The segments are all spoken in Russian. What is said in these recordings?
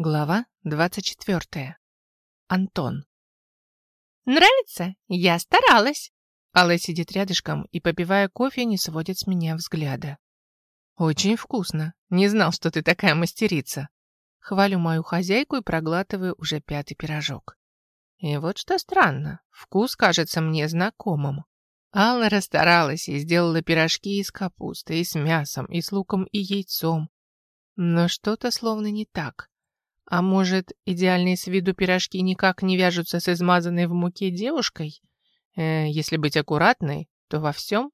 Глава 24. Антон. «Нравится? Я старалась!» Алла сидит рядышком и, попивая кофе, не сводит с меня взгляда. «Очень вкусно. Не знал, что ты такая мастерица». Хвалю мою хозяйку и проглатываю уже пятый пирожок. И вот что странно, вкус кажется мне знакомым. Алла расстаралась и сделала пирожки из капусты, и с мясом, и с луком, и яйцом. Но что-то словно не так. А может, идеальные с виду пирожки никак не вяжутся с измазанной в муке девушкой? Э, если быть аккуратной, то во всем?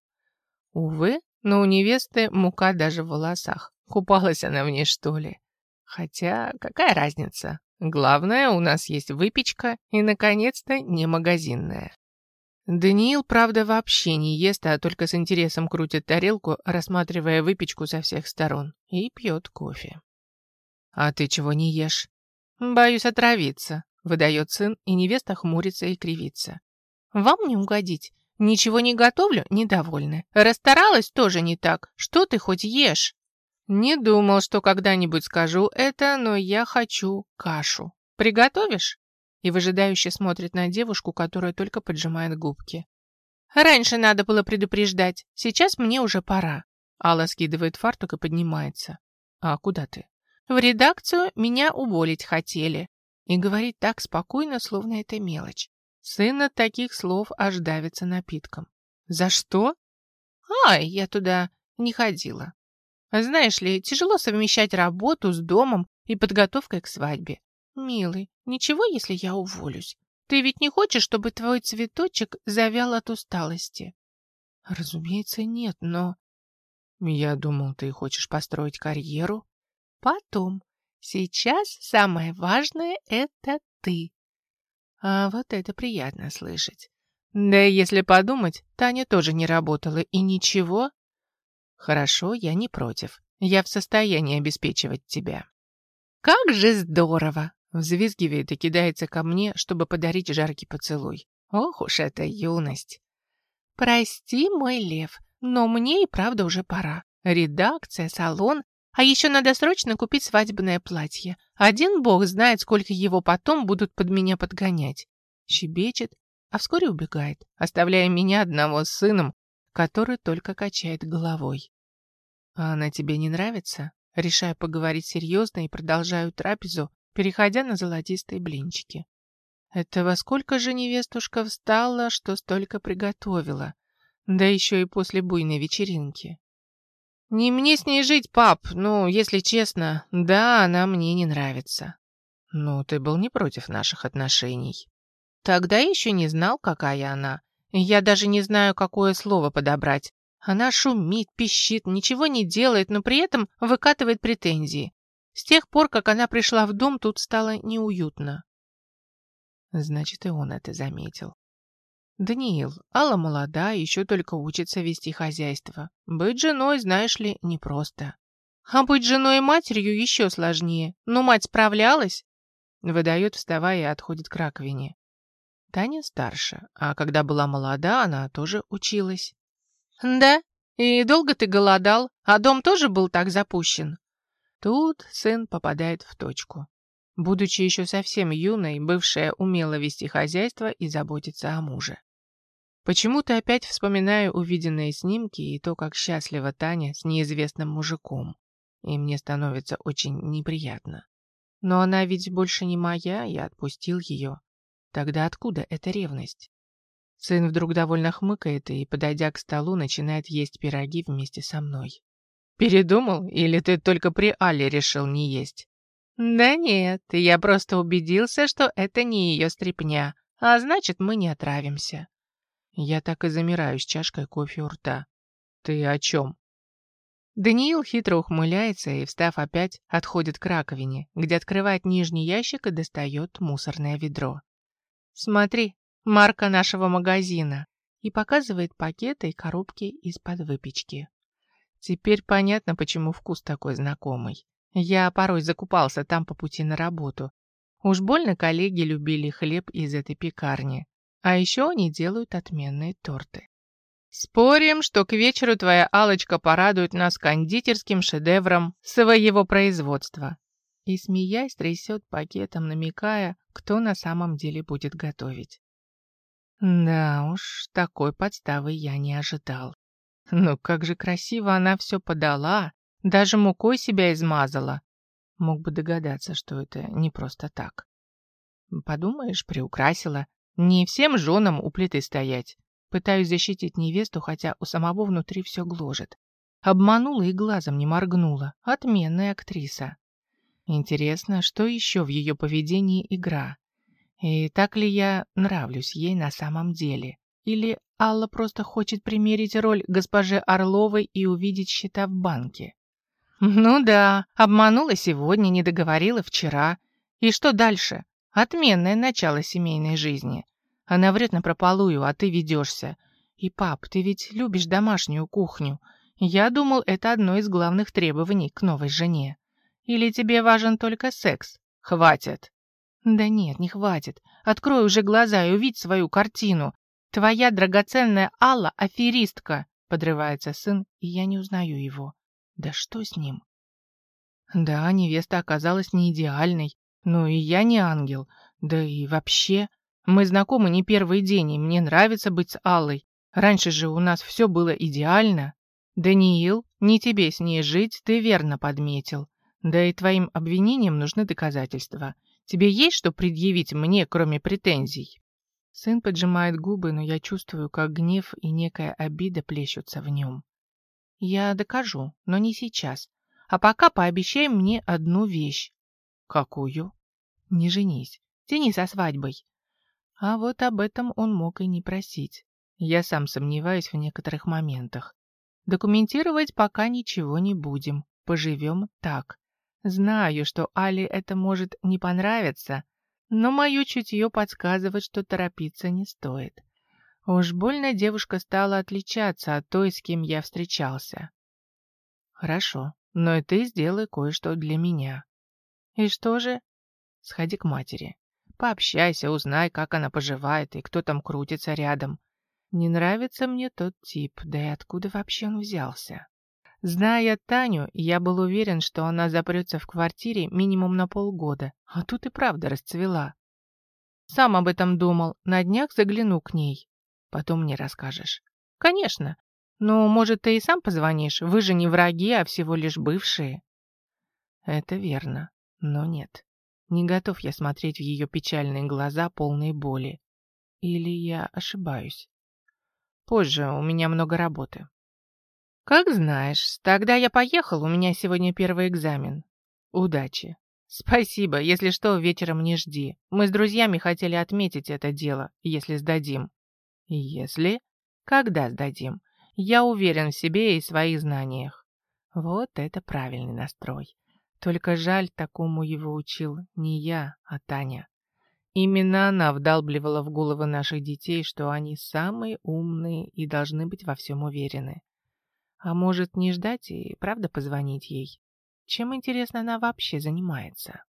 Увы, но у невесты мука даже в волосах. Купалась она в ней, что ли? Хотя, какая разница? Главное, у нас есть выпечка и, наконец-то, не магазинная. Даниил, правда, вообще не ест, а только с интересом крутит тарелку, рассматривая выпечку со всех сторон, и пьет кофе. «А ты чего не ешь?» «Боюсь отравиться», — выдает сын, и невеста хмурится и кривится. «Вам не угодить. Ничего не готовлю, недовольны. Расстаралась тоже не так. Что ты хоть ешь?» «Не думал, что когда-нибудь скажу это, но я хочу кашу. Приготовишь?» И выжидающе смотрит на девушку, которая только поджимает губки. «Раньше надо было предупреждать. Сейчас мне уже пора». Алла скидывает фартук и поднимается. «А куда ты?» В редакцию меня уволить хотели. И говорит так спокойно, словно это мелочь. Сын от таких слов аж давится напитком. За что? Ай, я туда не ходила. Знаешь ли, тяжело совмещать работу с домом и подготовкой к свадьбе. Милый, ничего, если я уволюсь? Ты ведь не хочешь, чтобы твой цветочек завял от усталости? Разумеется, нет, но... Я думал, ты хочешь построить карьеру. Потом. Сейчас самое важное — это ты. А вот это приятно слышать. Да если подумать, Таня тоже не работала, и ничего. Хорошо, я не против. Я в состоянии обеспечивать тебя. Как же здорово! Взвизгивает и кидается ко мне, чтобы подарить жаркий поцелуй. Ох уж эта юность! Прости, мой лев, но мне и правда уже пора. Редакция, салон а еще надо срочно купить свадебное платье. Один бог знает, сколько его потом будут под меня подгонять. Щебечет, а вскоре убегает, оставляя меня одного с сыном, который только качает головой. «А она тебе не нравится?» Решаю поговорить серьезно и продолжаю трапезу, переходя на золотистые блинчики. Это во сколько же невестушка встала, что столько приготовила? Да еще и после буйной вечеринки. Не мне с ней жить, пап, ну, если честно, да, она мне не нравится. Ну, ты был не против наших отношений. Тогда еще не знал, какая она. Я даже не знаю, какое слово подобрать. Она шумит, пищит, ничего не делает, но при этом выкатывает претензии. С тех пор, как она пришла в дом, тут стало неуютно. Значит, и он это заметил. Даниил, Алла молода, еще только учится вести хозяйство. Быть женой, знаешь ли, непросто. А быть женой и матерью еще сложнее. Но мать справлялась? Выдает, вставая, и отходит к раковине. Таня старше, а когда была молода, она тоже училась. Да? И долго ты голодал? А дом тоже был так запущен? Тут сын попадает в точку. Будучи еще совсем юной, бывшая умела вести хозяйство и заботиться о муже. Почему-то опять вспоминаю увиденные снимки и то, как счастлива Таня с неизвестным мужиком. И мне становится очень неприятно. Но она ведь больше не моя, я отпустил ее. Тогда откуда эта ревность? Сын вдруг довольно хмыкает и, подойдя к столу, начинает есть пироги вместе со мной. «Передумал? Или ты только при Але решил не есть?» «Да нет, я просто убедился, что это не ее стряпня, а значит, мы не отравимся». Я так и замираю с чашкой кофе у рта. Ты о чем? Даниил хитро ухмыляется и, встав опять, отходит к раковине, где открывает нижний ящик и достает мусорное ведро. «Смотри, марка нашего магазина!» и показывает пакеты и коробки из-под выпечки. Теперь понятно, почему вкус такой знакомый. Я порой закупался там по пути на работу. Уж больно коллеги любили хлеб из этой пекарни. А еще они делают отменные торты. Спорим, что к вечеру твоя алочка порадует нас кондитерским шедевром своего производства. и, смеясь, трясет пакетом, намекая, кто на самом деле будет готовить. Да уж, такой подставы я не ожидал. Ну как же красиво она все подала, даже мукой себя измазала. Мог бы догадаться, что это не просто так. Подумаешь, приукрасила. Не всем женам у плиты стоять. Пытаюсь защитить невесту, хотя у самого внутри все гложет. Обманула и глазом не моргнула. Отменная актриса. Интересно, что еще в ее поведении игра? И так ли я нравлюсь ей на самом деле? Или Алла просто хочет примерить роль госпожи Орловой и увидеть счета в банке? Ну да, обманула сегодня, не договорила вчера. И что дальше? Отменное начало семейной жизни. Она врет напропалую, а ты ведешься. И, пап, ты ведь любишь домашнюю кухню. Я думал, это одно из главных требований к новой жене. Или тебе важен только секс? Хватит. Да нет, не хватит. Открой уже глаза и увидь свою картину. Твоя драгоценная Алла — аферистка, подрывается сын, и я не узнаю его. Да что с ним? Да, невеста оказалась не идеальной, но и я не ангел. Да и вообще, мы знакомы не первый день, и мне нравится быть с Аллой. Раньше же у нас все было идеально. Даниил, не тебе с ней жить, ты верно подметил. Да и твоим обвинениям нужны доказательства. Тебе есть что предъявить мне, кроме претензий?» Сын поджимает губы, но я чувствую, как гнев и некая обида плещутся в нем. «Я докажу, но не сейчас. А пока пообещай мне одну вещь». «Какую?» «Не женись. Тяни со свадьбой». А вот об этом он мог и не просить. Я сам сомневаюсь в некоторых моментах. Документировать пока ничего не будем. Поживем так. Знаю, что Али это может не понравиться, но мое чутье подсказывает, что торопиться не стоит. Уж больно девушка стала отличаться от той, с кем я встречался. Хорошо, но и ты сделай кое-что для меня. И что же? Сходи к матери. Пообщайся, узнай, как она поживает и кто там крутится рядом. Не нравится мне тот тип, да и откуда вообще он взялся? Зная Таню, я был уверен, что она запрется в квартире минимум на полгода, а тут и правда расцвела. Сам об этом думал, на днях загляну к ней. Потом мне расскажешь. Конечно. Но, может, ты и сам позвонишь? Вы же не враги, а всего лишь бывшие. Это верно, но нет. Не готов я смотреть в ее печальные глаза, полные боли. Или я ошибаюсь? Позже, у меня много работы. «Как знаешь. Тогда я поехал, у меня сегодня первый экзамен. Удачи». «Спасибо. Если что, вечером не жди. Мы с друзьями хотели отметить это дело, если сдадим». «Если?» «Когда сдадим? Я уверен в себе и своих знаниях». Вот это правильный настрой. Только жаль, такому его учил не я, а Таня. Именно она вдалбливала в головы наших детей, что они самые умные и должны быть во всем уверены. А может, не ждать и правда позвонить ей? Чем, интересно, она вообще занимается?